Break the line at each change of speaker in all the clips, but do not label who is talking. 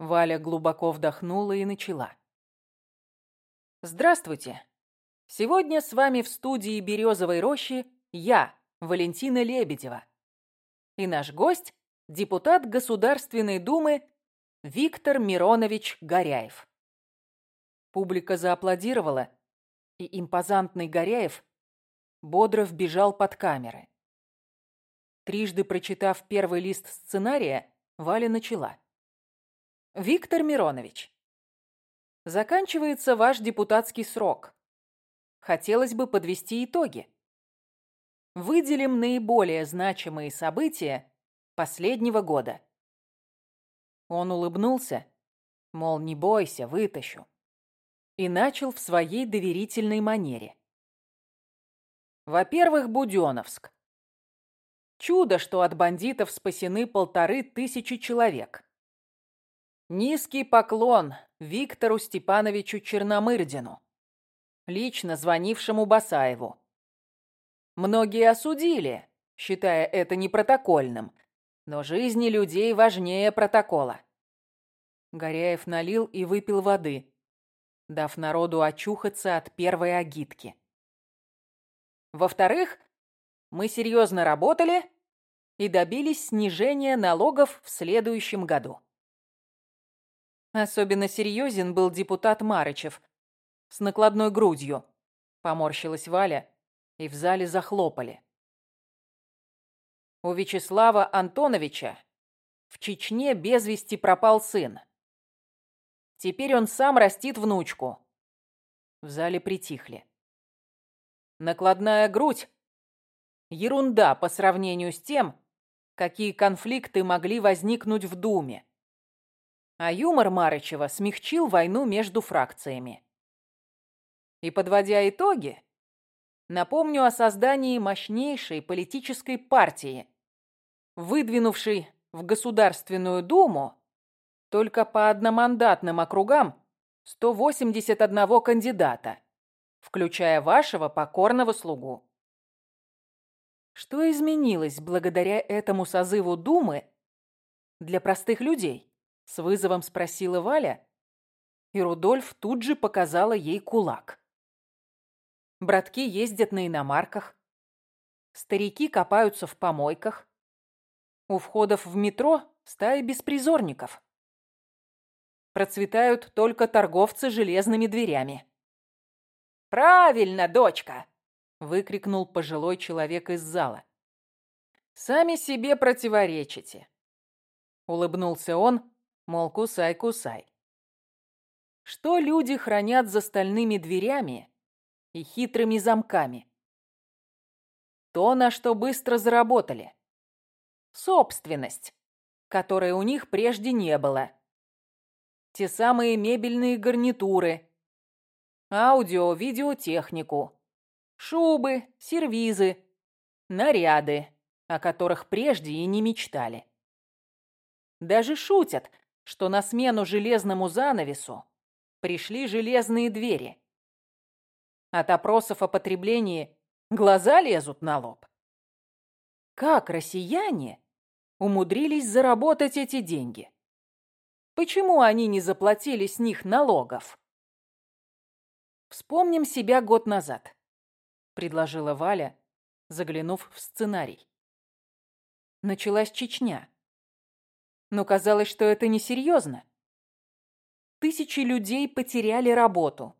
Валя глубоко вдохнула и начала. Здравствуйте. Сегодня с вами в студии «Березовой рощи» я, Валентина Лебедева. И наш гость – депутат Государственной Думы Виктор Миронович Горяев. Публика зааплодировала, и импозантный Горяев бодро вбежал под камеры. Трижды прочитав первый лист сценария, Валя начала. «Виктор Миронович, заканчивается ваш депутатский срок. Хотелось бы подвести итоги. Выделим наиболее значимые события последнего года». Он улыбнулся, мол, не бойся, вытащу, и начал в своей доверительной манере. Во-первых, Будённовск. Чудо, что от бандитов спасены полторы тысячи человек. Низкий поклон Виктору Степановичу Черномырдину, лично звонившему Басаеву. Многие осудили, считая это непротокольным, но жизни людей важнее протокола. Горяев налил и выпил воды, дав народу очухаться от первой агитки. Во-вторых, мы серьезно работали и добились снижения налогов в следующем году. Особенно серьезен был депутат Марычев с накладной грудью. Поморщилась Валя, и в зале захлопали. У Вячеслава Антоновича в Чечне без вести пропал сын. Теперь он сам растит внучку. В зале притихли. Накладная грудь Ерунда по сравнению с тем, какие конфликты могли возникнуть в Думе. А юмор Марычева смягчил войну между фракциями. И подводя итоги, напомню о создании мощнейшей политической партии, выдвинувшей в Государственную Думу только по одномандатным округам 181 кандидата, включая вашего покорного слугу. Что изменилось благодаря этому созыву Думы для простых людей? С вызовом спросила Валя, и Рудольф тут же показала ей кулак. Братки ездят на иномарках, старики копаются в помойках, у входов в метро стаи беспризорников. Процветают только торговцы железными дверями. «Правильно, дочка!» выкрикнул пожилой человек из зала. Сами себе противоречите. Улыбнулся он, мол, кусай, кусай. Что люди хранят за стальными дверями и хитрыми замками? То, на что быстро заработали. Собственность, которой у них прежде не было. Те самые мебельные гарнитуры, аудио-видеотехнику, Шубы, сервизы, наряды, о которых прежде и не мечтали. Даже шутят, что на смену железному занавесу пришли железные двери. От опросов о потреблении глаза лезут на лоб. Как россияне умудрились заработать эти деньги? Почему они не заплатили с них налогов? Вспомним себя год назад предложила Валя, заглянув в сценарий. Началась Чечня. Но казалось, что это несерьезно. Тысячи людей потеряли работу.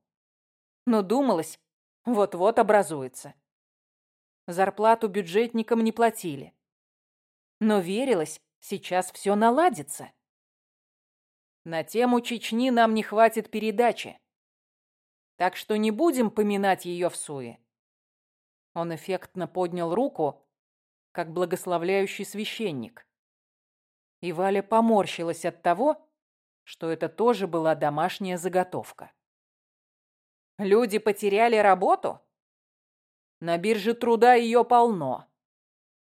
Но думалось, вот-вот образуется. Зарплату бюджетникам не платили. Но верилось, сейчас все наладится. На тему Чечни нам не хватит передачи. Так что не будем поминать ее в суе. Он эффектно поднял руку, как благословляющий священник. И Валя поморщилась от того, что это тоже была домашняя заготовка. Люди потеряли работу? На бирже труда ее полно.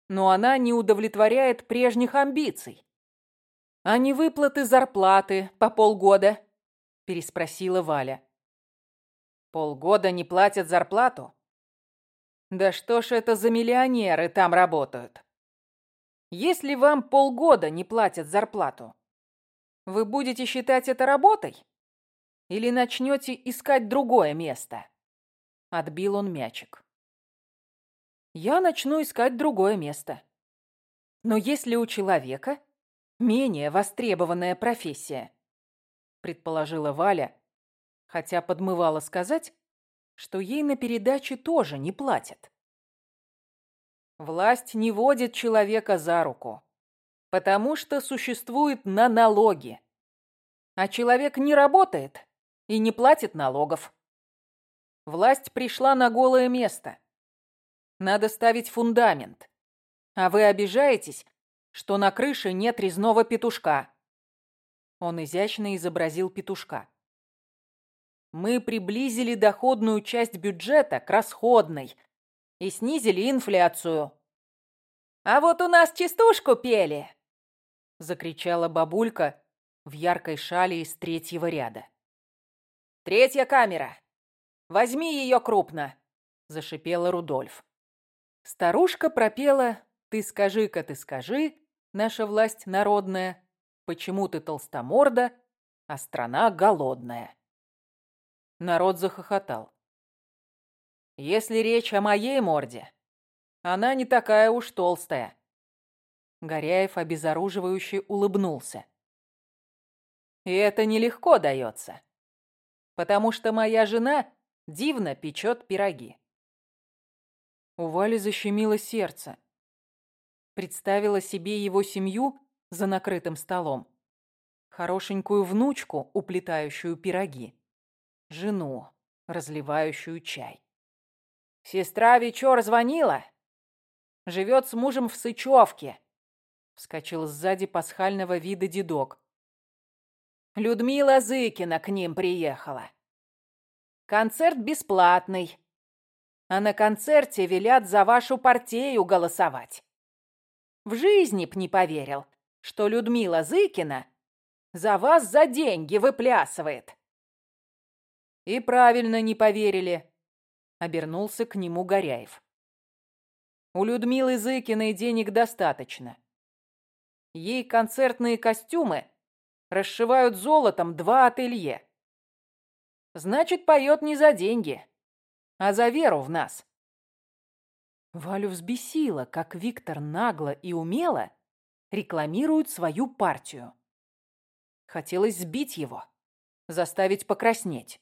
Но она не удовлетворяет прежних амбиций. «А не выплаты зарплаты по полгода?» – переспросила Валя. «Полгода не платят зарплату? Да что ж это за миллионеры там работают? Если вам полгода не платят зарплату, Вы будете считать это работой? Или начнете искать другое место?» Отбил он мячик. «Я начну искать другое место. Но если у человека менее востребованная профессия, предположила Валя, хотя подмывала сказать, что ей на передаче тоже не платят. Власть не водит человека за руку, потому что существует на налоги. А человек не работает и не платит налогов. Власть пришла на голое место. Надо ставить фундамент. А вы обижаетесь, что на крыше нет резного петушка. Он изящно изобразил петушка. Мы приблизили доходную часть бюджета к расходной и снизили инфляцию. «А вот у нас частушку пели!» — закричала бабулька в яркой шале из третьего ряда. «Третья камера! Возьми ее крупно!» — зашипела Рудольф. Старушка пропела «Ты скажи-ка, ты скажи, наша власть народная, Почему ты толстоморда, а страна голодная?» Народ захохотал. «Если речь о моей морде, она не такая уж толстая». Горяев обезоруживающе улыбнулся. «И это нелегко дается, потому что моя жена дивно печет пироги». У Вали защемило сердце. Представила себе его семью за накрытым столом. Хорошенькую внучку, уплетающую пироги. Жену, разливающую чай. «Сестра вечер звонила. Живет с мужем в Сычевке», — вскочил сзади пасхального вида дедок. «Людмила Зыкина к ним приехала. Концерт бесплатный, а на концерте велят за вашу партию голосовать. В жизни б не поверил, что Людмила Зыкина за вас за деньги выплясывает. И правильно не поверили, обернулся к нему Горяев. У Людмилы Зыкиной денег достаточно. Ей концертные костюмы расшивают золотом два ателье. Значит, поет не за деньги, а за веру в нас. Валю взбесило, как Виктор нагло и умело рекламирует свою партию. Хотелось сбить его, заставить покраснеть.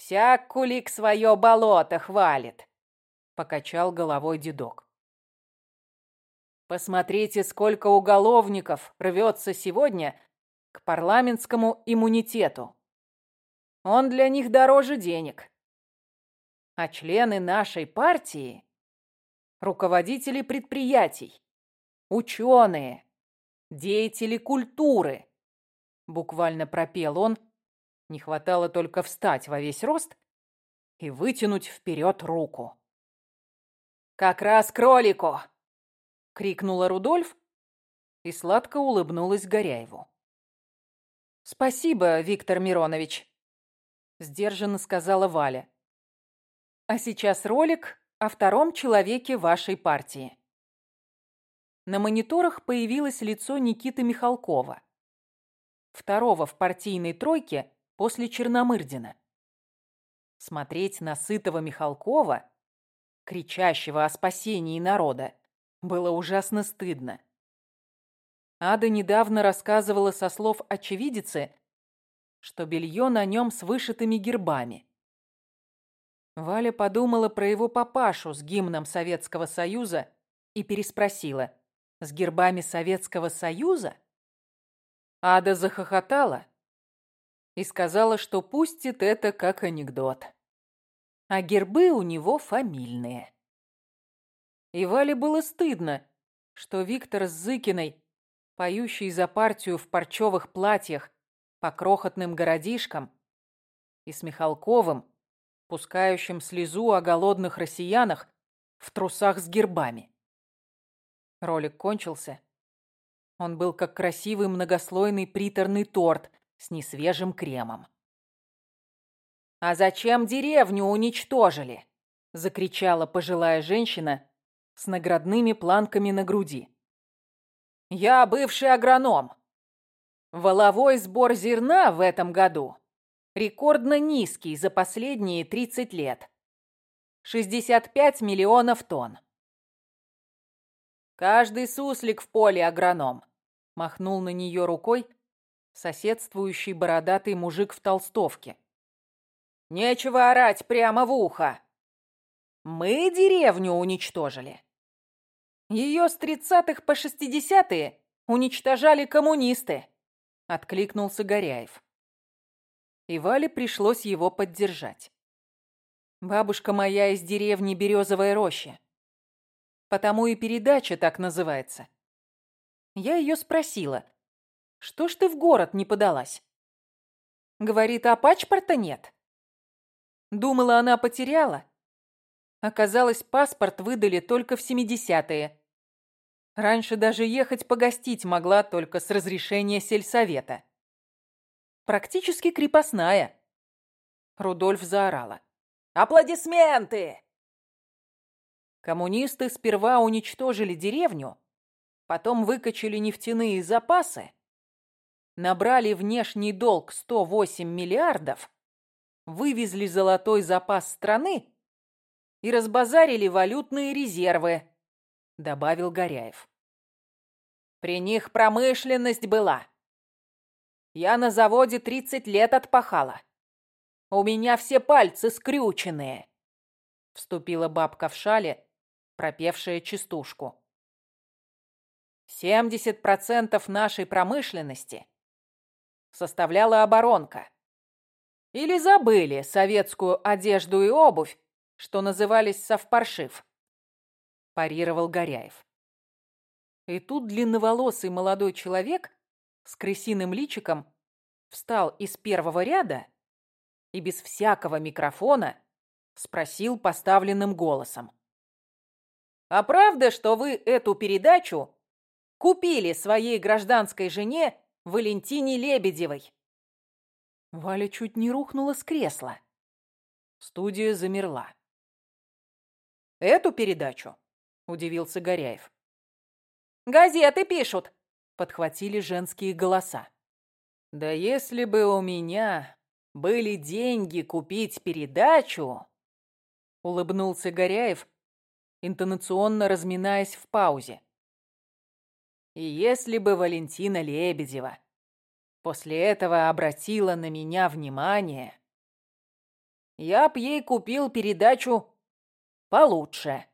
«Всяк кулик свое болото хвалит», — покачал головой дедок. «Посмотрите, сколько уголовников рвется сегодня к парламентскому иммунитету. Он для них дороже денег. А члены нашей партии — руководители предприятий, ученые, деятели культуры. Буквально пропел он. Не хватало только встать во весь рост и вытянуть вперед руку. «Как раз кролику!» — крикнула Рудольф и сладко улыбнулась Горяеву. «Спасибо, Виктор Миронович», — сдержанно сказала Валя. «А сейчас ролик о втором человеке вашей партии». На мониторах появилось лицо Никиты Михалкова, второго в партийной тройке после Черномырдина. Смотреть на сытого Михалкова, кричащего о спасении народа, было ужасно стыдно. Ада недавно рассказывала со слов очевидицы, что белье на нем с вышитыми гербами. Валя подумала про его папашу с гимном Советского Союза и переспросила. С гербами Советского Союза? Ада захохотала и сказала, что пустит это как анекдот. А гербы у него фамильные. И Вале было стыдно, что Виктор с Зыкиной, поющий за партию в парчевых платьях по крохотным городишкам, и с Михалковым, пускающим слезу о голодных россиянах в трусах с гербами. Ролик кончился. Он был как красивый многослойный приторный торт с несвежим кремом. «А зачем деревню уничтожили?» — закричала пожилая женщина с наградными планками на груди. «Я бывший агроном. Воловой сбор зерна в этом году рекордно низкий за последние 30 лет. 65 миллионов тонн. Каждый суслик в поле агроном. Махнул на нее рукой соседствующий бородатый мужик в толстовке. Нечего орать прямо в ухо. Мы деревню уничтожили. Ее с тридцатых по шестидесятые уничтожали коммунисты, откликнулся Горяев. И Вале пришлось его поддержать. Бабушка моя из деревни Березовая роща. Потому и передача так называется. Я ее спросила, что ж ты в город не подалась? Говорит, а паспорта нет. Думала, она потеряла. Оказалось, паспорт выдали только в 70-е. Раньше даже ехать погостить могла только с разрешения сельсовета. Практически крепостная. Рудольф заорала. «Аплодисменты!» Коммунисты сперва уничтожили деревню, потом выкачали нефтяные запасы, набрали внешний долг 108 миллиардов, вывезли золотой запас страны и разбазарили валютные резервы, добавил Горяев. При них промышленность была. Я на заводе 30 лет отпахала. У меня все пальцы скрюченные, вступила бабка в шале, пропевшая частушку. 70% нашей промышленности составляла оборонка. Или забыли советскую одежду и обувь, что назывались совпаршив. Парировал Горяев. И тут длинноволосый молодой человек с крысиным личиком встал из первого ряда и без всякого микрофона спросил поставленным голосом. «А правда, что вы эту передачу купили своей гражданской жене Валентине Лебедевой?» Валя чуть не рухнула с кресла. Студия замерла. «Эту передачу?» – удивился Горяев. «Газеты пишут!» – подхватили женские голоса. «Да если бы у меня были деньги купить передачу...» – улыбнулся Горяев, интонационно разминаясь в паузе. «И если бы Валентина Лебедева после этого обратила на меня внимание, я б ей купил передачу получше.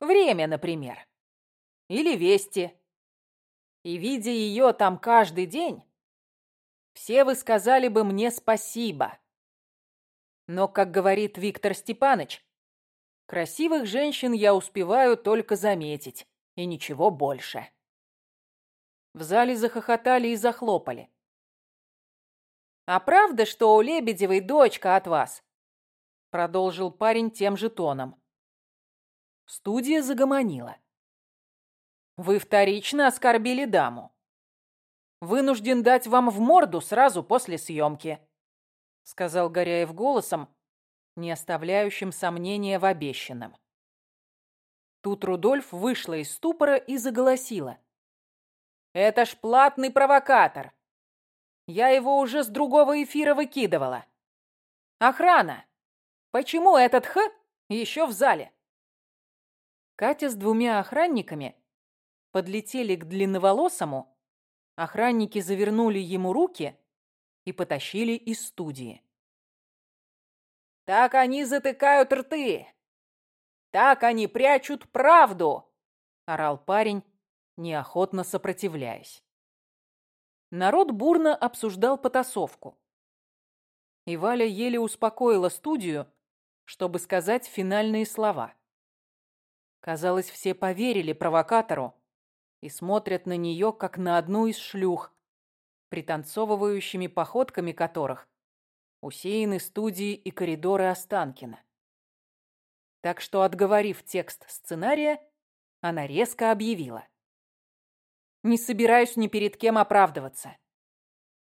Время, например. Или вести. И видя ее там каждый день, все вы сказали бы мне спасибо. Но, как говорит Виктор Степанович, красивых женщин я успеваю только заметить, и ничего больше. В зале захохотали и захлопали. «А правда, что у Лебедевой дочка от вас?» Продолжил парень тем же тоном. Студия загомонила. «Вы вторично оскорбили даму. Вынужден дать вам в морду сразу после съемки», сказал Горяев голосом, не оставляющим сомнения в обещанном. Тут Рудольф вышла из ступора и заголосила. Это ж платный провокатор. Я его уже с другого эфира выкидывала. Охрана! Почему этот Х еще в зале? Катя с двумя охранниками подлетели к длинноволосому, охранники завернули ему руки и потащили из студии. «Так они затыкают рты! Так они прячут правду!» — орал парень, неохотно сопротивляясь. Народ бурно обсуждал потасовку. И Валя еле успокоила студию, чтобы сказать финальные слова. Казалось, все поверили провокатору и смотрят на нее, как на одну из шлюх, пританцовывающими походками которых усеяны студии и коридоры Останкина. Так что, отговорив текст сценария, она резко объявила. Не собираюсь ни перед кем оправдываться.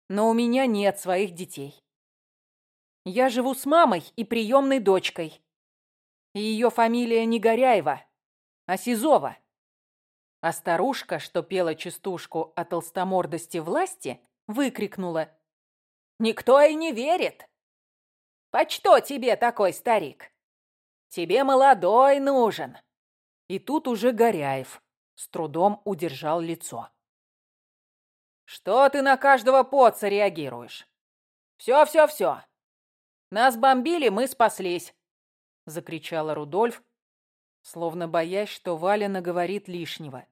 Но у меня нет своих детей. Я живу с мамой и приемной дочкой. И ее фамилия не Горяева, а Сизова. А старушка, что пела частушку о толстомордости власти, выкрикнула. «Никто и не верит! Почто тебе такой старик? Тебе молодой нужен!» И тут уже Горяев с трудом удержал лицо. «Что ты на каждого поца реагируешь? Все, все, все. Нас бомбили, мы спаслись!» Закричала Рудольф, словно боясь, что Валя наговорит лишнего.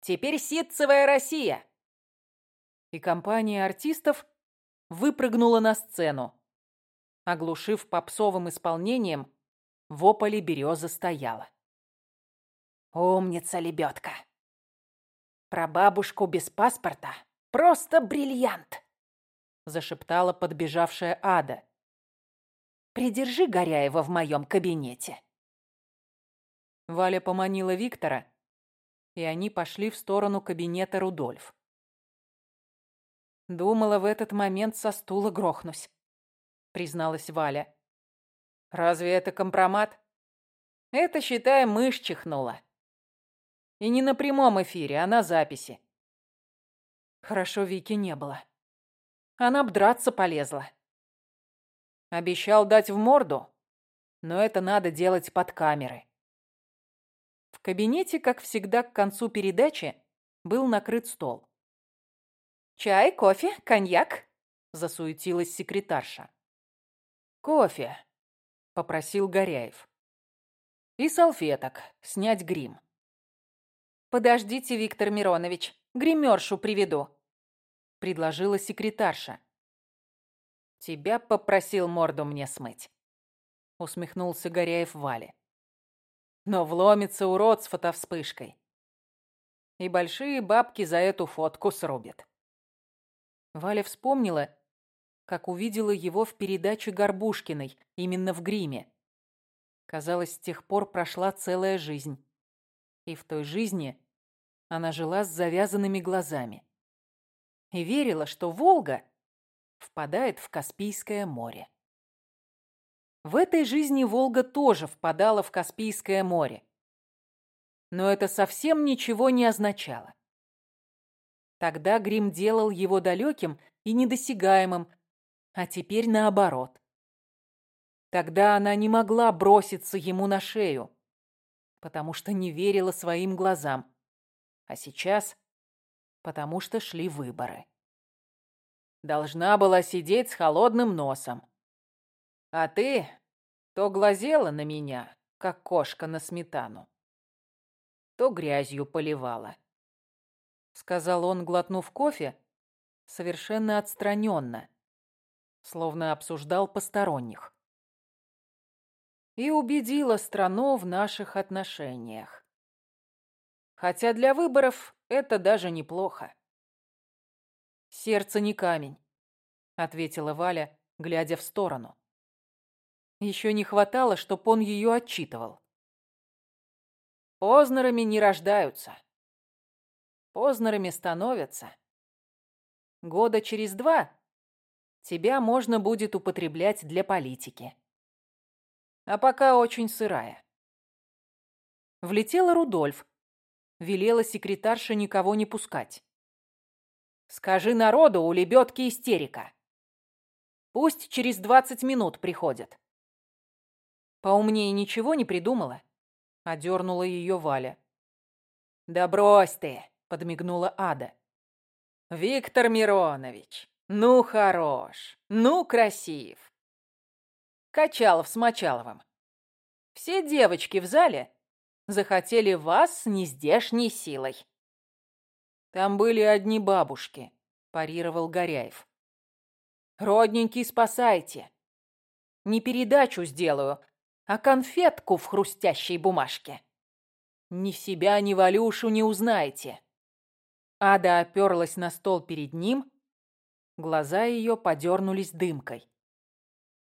«Теперь ситцевая Россия!» И компания артистов выпрыгнула на сцену, оглушив попсовым исполнением вополе береза стояла. «Умница, лебедка! Про бабушку без паспорта просто бриллиант!» зашептала подбежавшая Ада. «Придержи Горяева в моем кабинете!» Валя поманила Виктора, и они пошли в сторону кабинета Рудольф. Думала, в этот момент со стула грохнусь, призналась Валя. Разве это компромат? Это, считай, мышь чихнула. И не на прямом эфире, а на записи. Хорошо Вики не было. Она б драться полезла. Обещал дать в морду, но это надо делать под камеры. В кабинете, как всегда, к концу передачи был накрыт стол. «Чай, кофе, коньяк?» – засуетилась секретарша. «Кофе», – попросил Горяев. «И салфеток, снять грим». «Подождите, Виктор Миронович, гримершу приведу», — предложила секретарша. «Тебя попросил морду мне смыть», — усмехнулся Горяев Вале. «Но вломится урод с фотовспышкой. И большие бабки за эту фотку срубит». Валя вспомнила, как увидела его в передаче Горбушкиной, именно в гриме. Казалось, с тех пор прошла целая жизнь. И в той жизни она жила с завязанными глазами. И верила, что Волга впадает в Каспийское море. В этой жизни Волга тоже впадала в Каспийское море. Но это совсем ничего не означало. Тогда грим делал его далеким и недосягаемым, а теперь наоборот. Тогда она не могла броситься ему на шею, потому что не верила своим глазам. А сейчас, потому что шли выборы. Должна была сидеть с холодным носом. А ты то глазела на меня, как кошка на сметану, то грязью поливала. Сказал он, глотнув кофе, совершенно отстраненно, словно обсуждал посторонних. И убедила страну в наших отношениях. Хотя для выборов это даже неплохо. «Сердце не камень», — ответила Валя, глядя в сторону. Еще не хватало, чтоб он ее отчитывал. Познерами не рождаются. Познерами становятся. Года через два тебя можно будет употреблять для политики. А пока очень сырая. Влетела Рудольф. Велела секретарша никого не пускать. Скажи народу, у лебедки истерика. Пусть через двадцать минут приходят. Поумнее ничего не придумала. Одернула ее Валя. Да брось ты, подмигнула Ада. Виктор Миронович, ну хорош, ну красив. Качалов с Мочаловым. Все девочки в зале захотели вас с нездешней силой. Там были одни бабушки, парировал Горяев. Родненький, спасайте. Не передачу сделаю, а конфетку в хрустящей бумажке. Ни себя, ни Валюшу не узнаете. Ада оперлась на стол перед ним, глаза ее подернулись дымкой.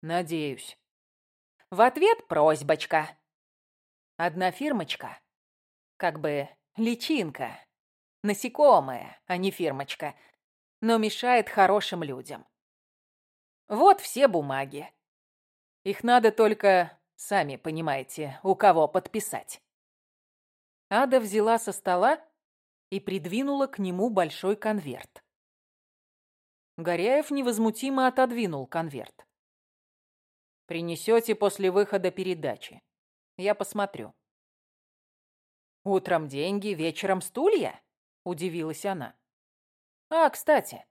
Надеюсь. В ответ просьбочка. Одна фирмочка. Как бы личинка. Насекомое, а не фирмочка. Но мешает хорошим людям. Вот все бумаги. Их надо только Сами понимаете, у кого подписать. Ада взяла со стола и придвинула к нему большой конверт. Горяев невозмутимо отодвинул конверт. «Принесете после выхода передачи. Я посмотрю». «Утром деньги, вечером стулья?» – удивилась она. «А, кстати,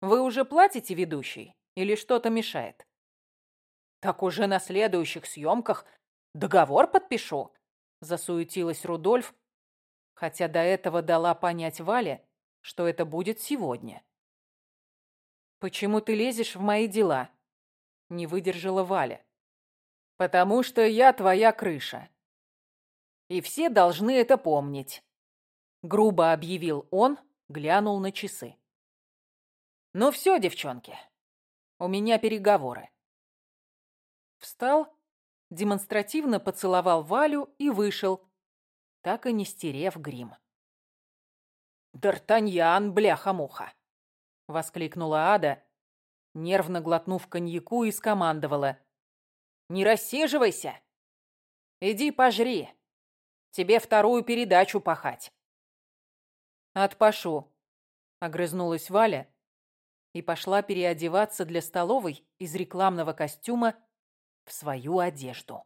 вы уже платите ведущей или что-то мешает?» «Так уже на следующих съемках договор подпишу», – засуетилась Рудольф, хотя до этого дала понять Вале, что это будет сегодня. «Почему ты лезешь в мои дела?» – не выдержала Валя. «Потому что я твоя крыша. И все должны это помнить», – грубо объявил он, глянул на часы. «Ну все, девчонки, у меня переговоры». Встал, демонстративно поцеловал Валю и вышел, так и не стерев грим. «Д'Артаньян, бляха-муха!» — воскликнула Ада, нервно глотнув коньяку и скомандовала. «Не рассиживайся! Иди пожри! Тебе вторую передачу пахать!» «Отпашу!» — огрызнулась Валя и пошла переодеваться для столовой из рекламного костюма в свою одежду.